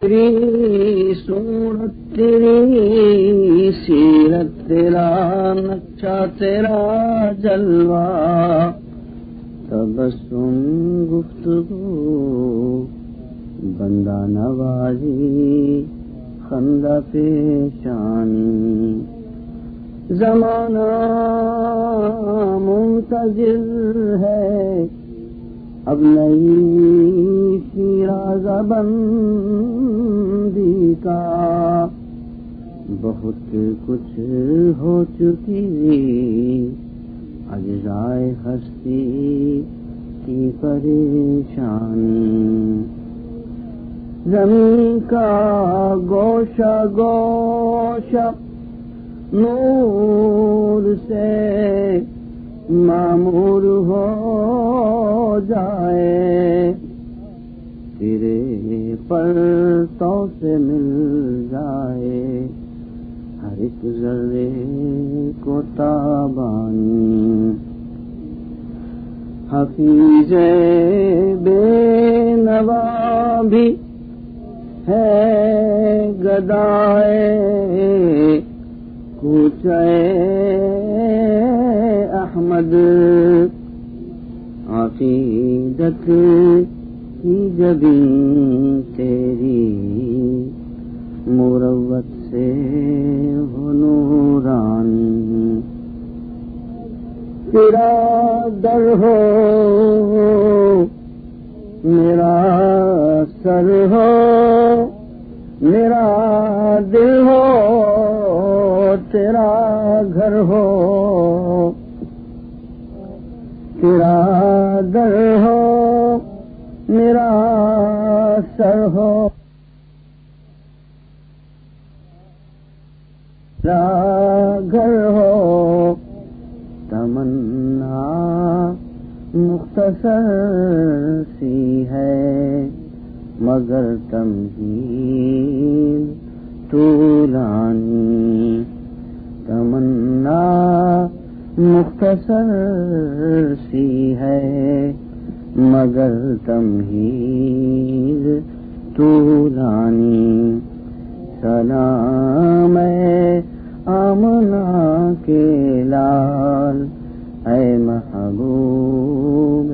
تیری سورت، تیری سیرت، تیرا نقشہ، تیرا جلوہ۔ تبسم گفتگو، بندہ نوازی، خندہ پیشانی۔ زمانہ منتظر ہے، اب نئی شیراز بندی کا بہت کچھ ہو چکی۔ اجزائے ہستی کی پریشانی۔ زمین کا گوشہ گوشہ نور سے معمور ہو جائے۔ تیرے پر تو سے مل جائے۔ ہر ایک ذرے کو تابانی حفیظ بے نوا بھی ہے گدائے۔ کوچے احمد عقیدت کی جبی تیری مروت سے ہو نورانی تیرا در ہو، میرا سر ہو، میرا دل ہو، تیرا گھر ہو۔ تیرا در ہو سر ہو گھر ہو۔ تمنا مختصر سی ہے۔ مگر تم ہی طولانی۔ تمنا مختصر سی ہے۔ مگر تمہید طولانی سلام آمنا کے لال، اے محبوب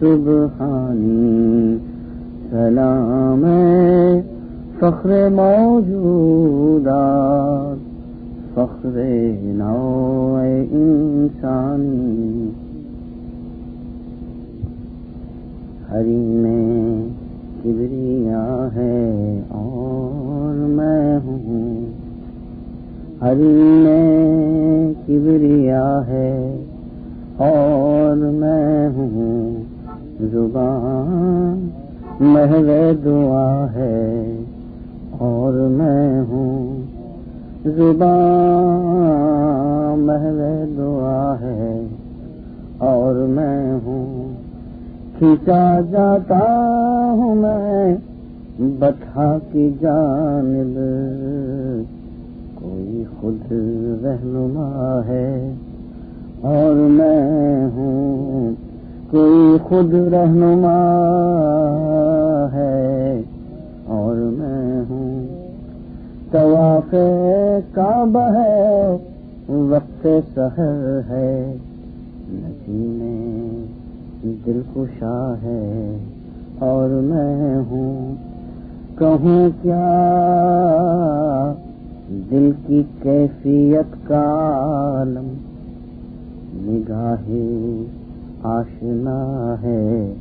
سبحانی سلام فخر موجودات فخر نو انسانی۔ ہری میں زبان محو دعا ہے اور میں ہوں زبان محل دعا ہے اور میں ہوں کھینچا جاتا ہوں میں بٹھا کی جانب کوئی خود رہنما ہے اور میں ہوں کوئی خود رہنما ہے اور میں ہوں طواف کعبہ ہے، وقت سحر ہے۔ نسی دل خوشا ہے اور میں ہوں، کہوں کیا؟ دل کی کیفیت کا عالم نگاہ آشنا ہے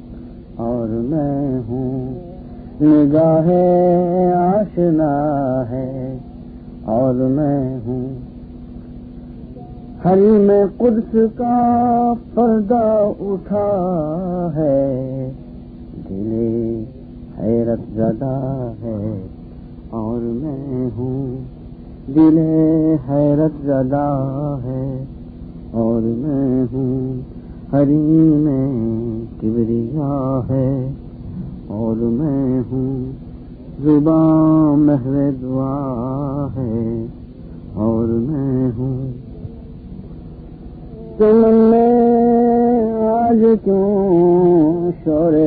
اور میں ہوں نگاہ آشنا ہے اور میں ہوں ہری میں قدس کا پردہ اٹھا ہے دل حیرت زدہ ہے اور میں ہوں دل حیرت زدہ ہے اور میں ہوں ہری میں کبریا ہے اور میں ہوں زبان محو دعا ہے اور میں ہوں تم نے آج کیوں شور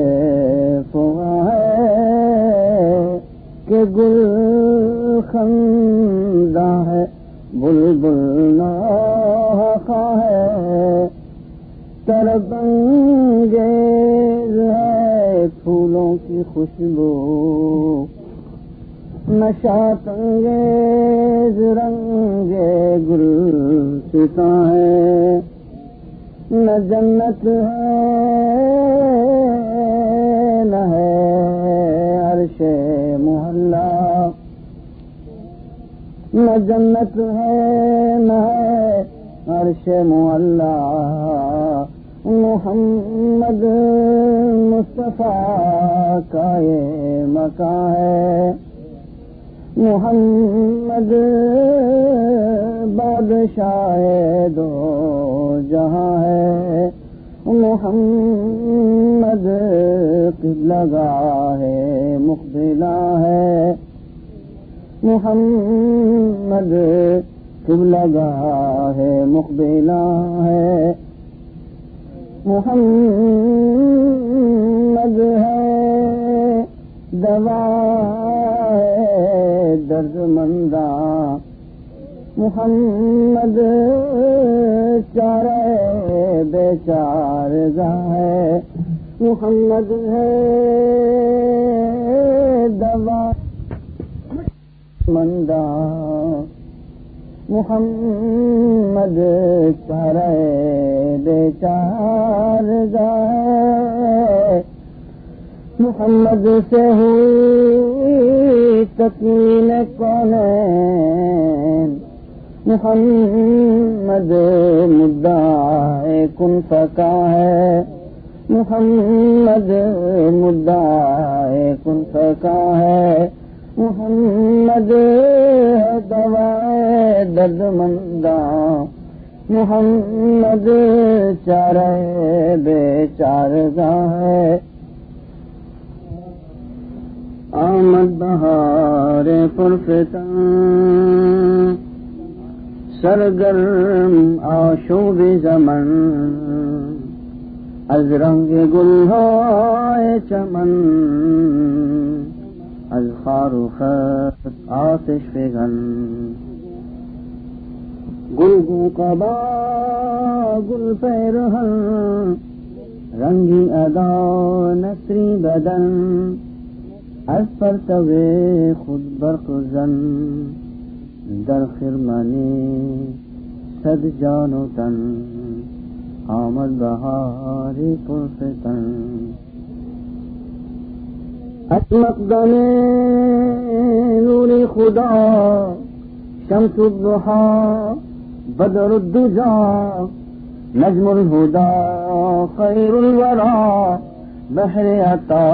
فوا ہے کہ گل خندہ ہے بل بل ہے تربنگیز ہے پھولوں کی خوشبو۔ نشات انگیز رنگ گل ستا ہے۔ نہ جنت ہے، نہ ہے عرش محلہ۔ نہ جنت ہے، نہ ہے عرش محلہ۔ محمد مصطفیٰ کا یہ مکان ہے۔ محمد بادشاہ دو جہاں ہے۔ محمد لگا ہے مقبلہ ہے۔ محمد لگا ہے مقبلہ ہے۔ محمد ہے۔ دوا درد مندہ۔ محمد چار بے چار ہے۔ محمد ہے دوا مندہ۔ محمد چار بے چار محمد سے ہوئی تکمیل کون محمد مدعا کن فکا ہے۔ محمد مدعا کن فکا ہے۔ محمد دوا درد مندہ، محمد چار بے چار ہے آمد بہار پرفتن سرگرم آشوب زمن۔ از رنگ گل ہوئے چمن از خارو خط آتش فگن گل گو کبا گل پیرہن رنگی ادا نسری بدن۔ از پرتوے خود برق زن۔ در خرمانی صد جان و تن۔ آمد بہاری پرفتن مقدم نور خدا شمس الضحى، بدر الدجا نجم الهدى، خير الورى، بحر عطا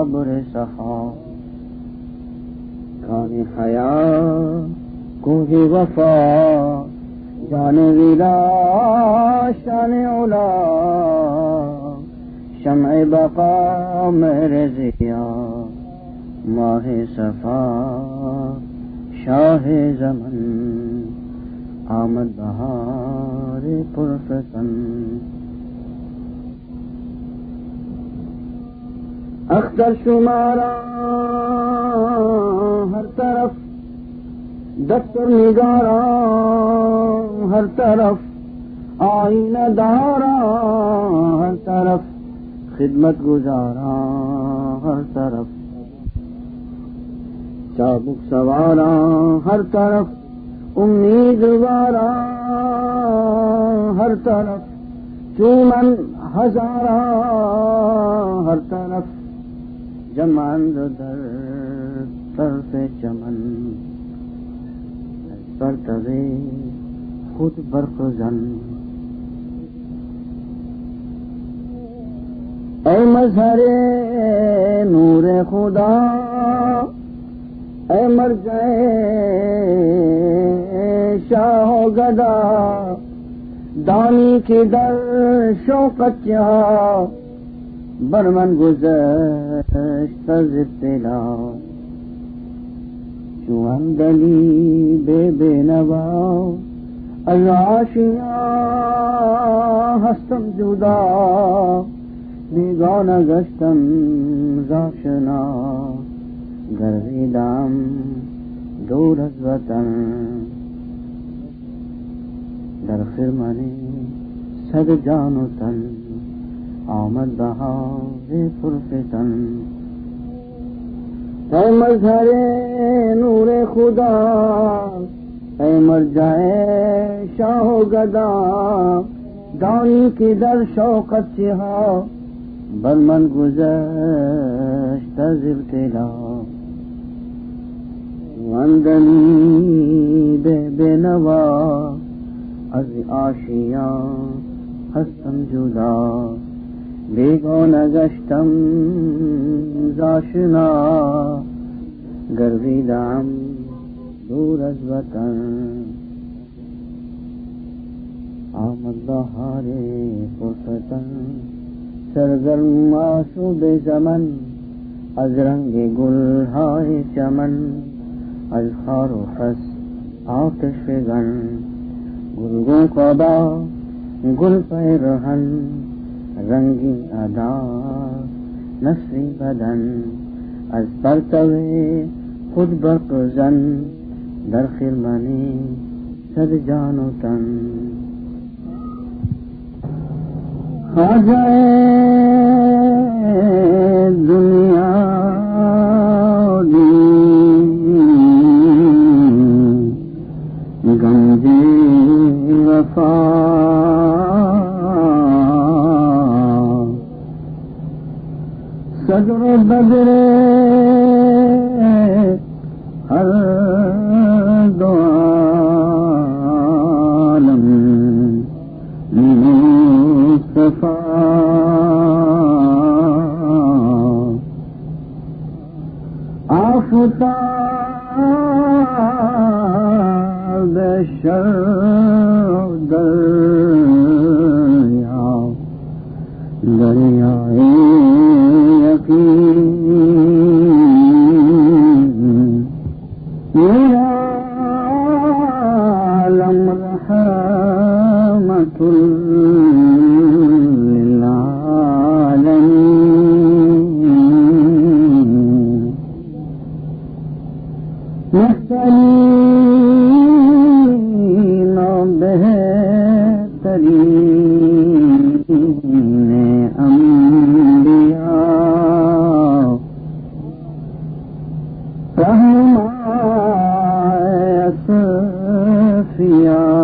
ابر صفا کان حیا کوہ وفا، جان ویلا شان اولا شمع بقا میرے ضیا ماہ صفا، شاہ زمن، آمد بہار پرفتن۔ اختر شمارا ہر طرف، دفتر نگارا ہر طرف آئین دارا ہر طرف۔ خدمت گزارا ہر طرف۔ چابک سوارا ہر طرف۔ امیدوارا ہر طرف۔ چومن ہزارا ہر طرف۔ جمان در طرف چمن۔ پر طوے خود برق زن۔ اے مظہر نور خدا، اے مر جائے شاہ گدا، دانی کے در شوقت برمن گزشت از ابتلا بے بے نوا از عاشیا ہستم جدا۔ بیگان گشتم زاشنا گردام دور از وطن. در خرمنی صد جان و تن آمد بهار پرفتن. اے مظہر نور خدا اے مر جائے شاہ گدا، دانی کی در شوقت سہا برمن گزشت ابتلا وندنی بے بے نوا از آشیا ہستم جدا. بیگون گشتم زاشنا گرویدم دور از وطن. آمد بہار فرصتن سرگرم آسو بے زمن از رنگ گل چمن، از خار و خس آتش فگن گلگوں کو با گل پہ رہن رنگی ادا نسری بدن، از پرتوے خود برق زن در خرمنی صد جان و تن۔ جائے دنیا دی گنجی وفا۔ سجر بدرے۔ مصطفى آفتاب شر دریا دریائے یقین۔ رحمہ اصفیاء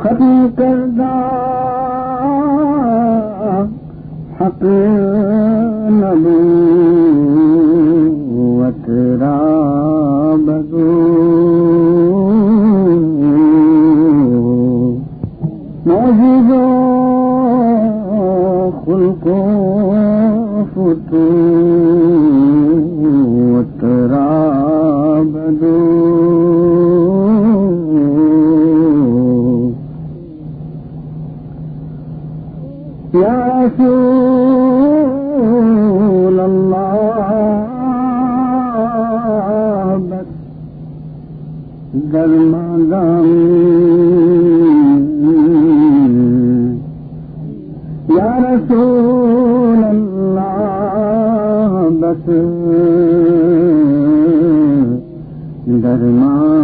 ختم کردہ حق نبوت را بدو۔ موجود خلق و فتوت را بدو۔ رسول اللہ بس درمادم یا رسول اللہ بس درمادم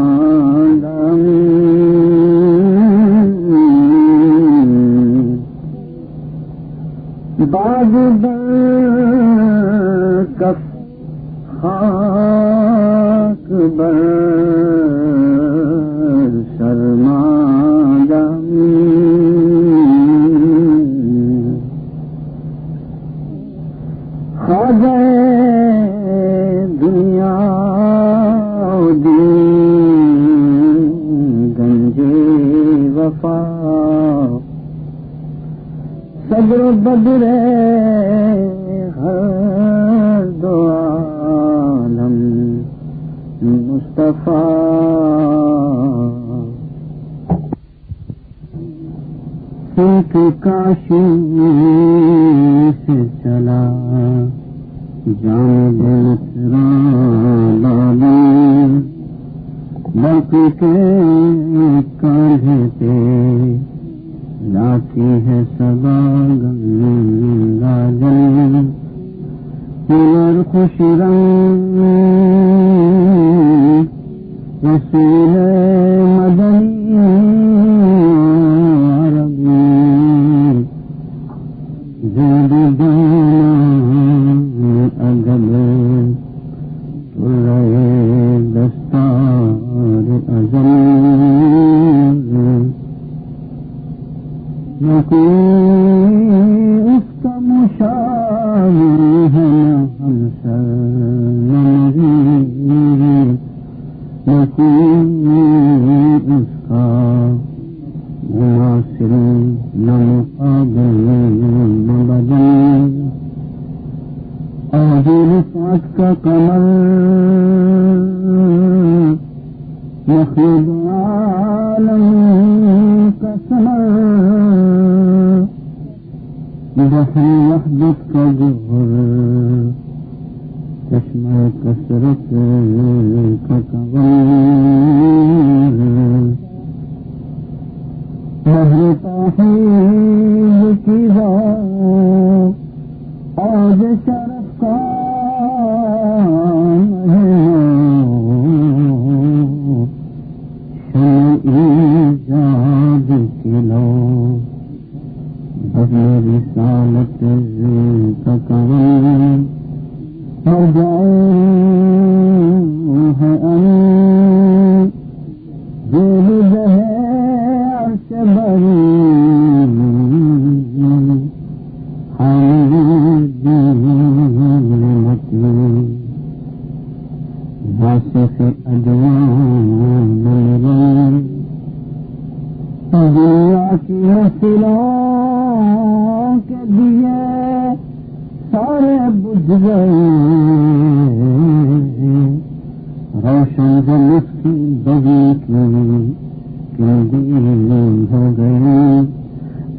باغ ایک کاشی سے چلا، جان بسرا بابی بک کے کاندھے پہ لاتی ہے سبا گنگا جل۔ پور خوش رنگ، رسول مدنی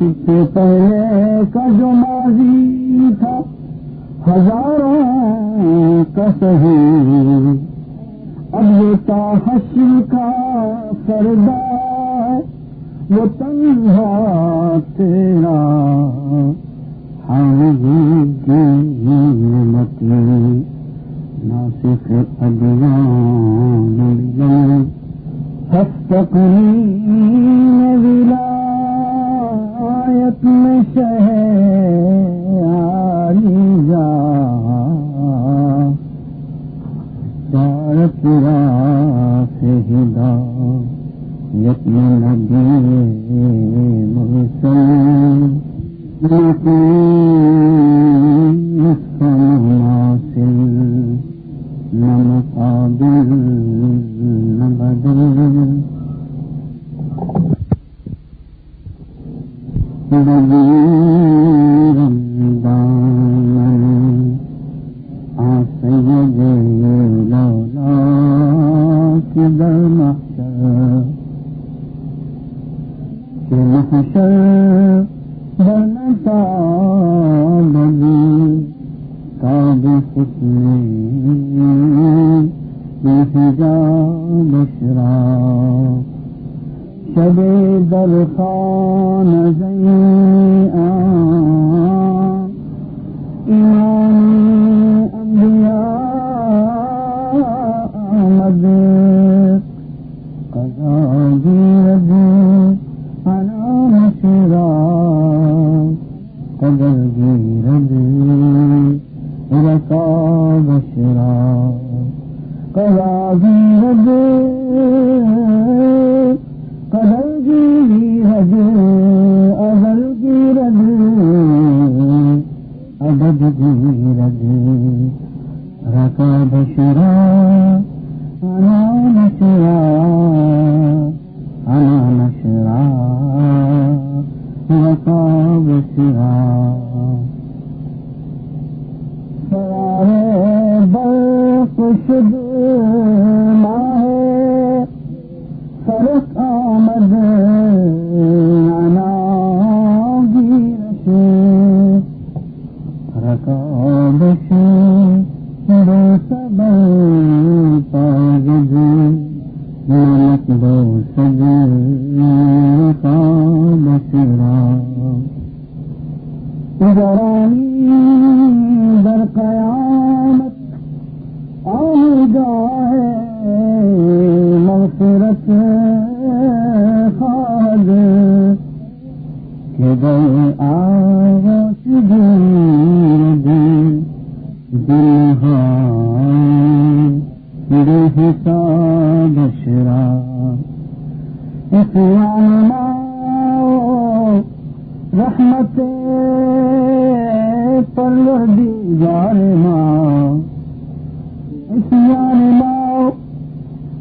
اس سے پہلے کا جو ماضی تھا، ہزاروں کا صحیح اب یہ تاحشر کا سردار، وہ تنہا تیرا حامت ناصف ادوان ہستقین ولایت میں شہری چار پورا سے ہدا یتن نبی مرسل ناصل نہ نہ بدل رمضان رکا بشرا کلا مشرا قدر رکابش دو سب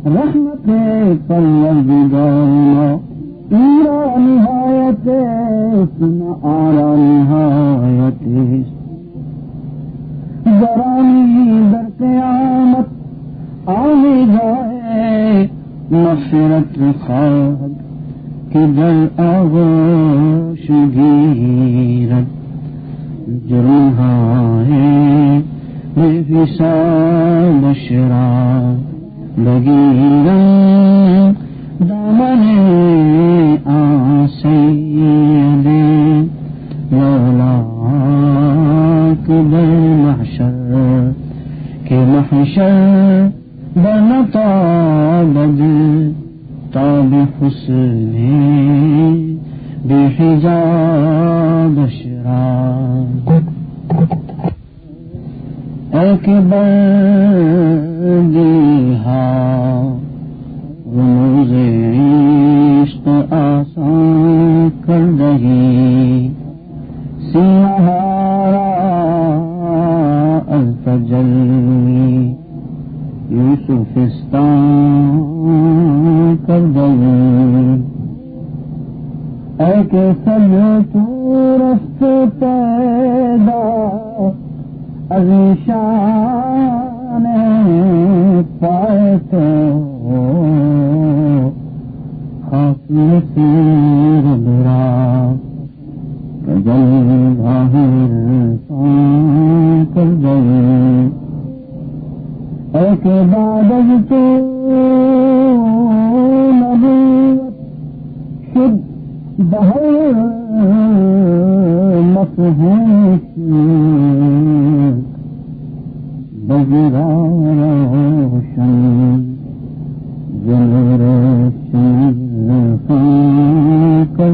رحمت پروردگار نہایت سن آرا نہایت گرانی در قیامت آنے جائے، مغفرت خواب کہ در آغوش گیرت جرم ہے بشرا بگیرا دامن کبر محشر کے محشر بنتا بد تاب حسن بے حجاب ایک بادل تو نبوت شد بہر مفہوم بجرا روشن جل کر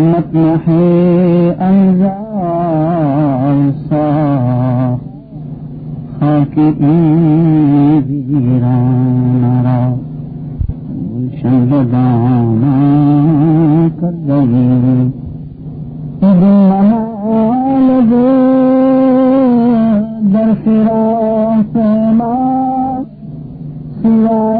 مت ہے انزار سا خاک ویران را گلشن بدانا کر گئی در فرا سما سوائے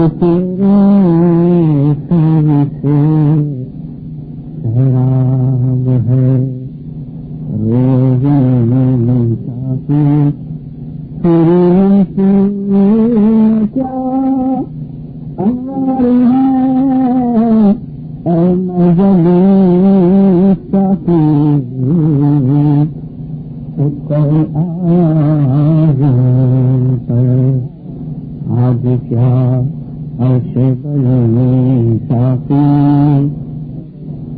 جہر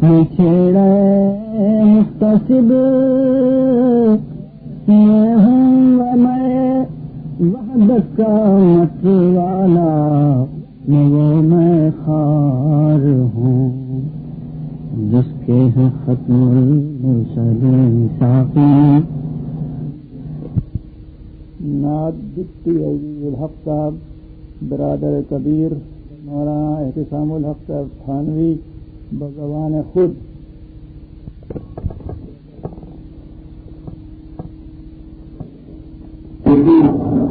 چھیڑے مختصب۔ یہ ہوں میں وحدت کا مت والا وہ میں خار ہوں۔ جس کے ہیں ختم المرسلین صافی ناد دکتی عزیز الحق صاحب، برادر کبیر، مولانا احتسام الحق صاحب تھانوی بھگوان خود Thank you.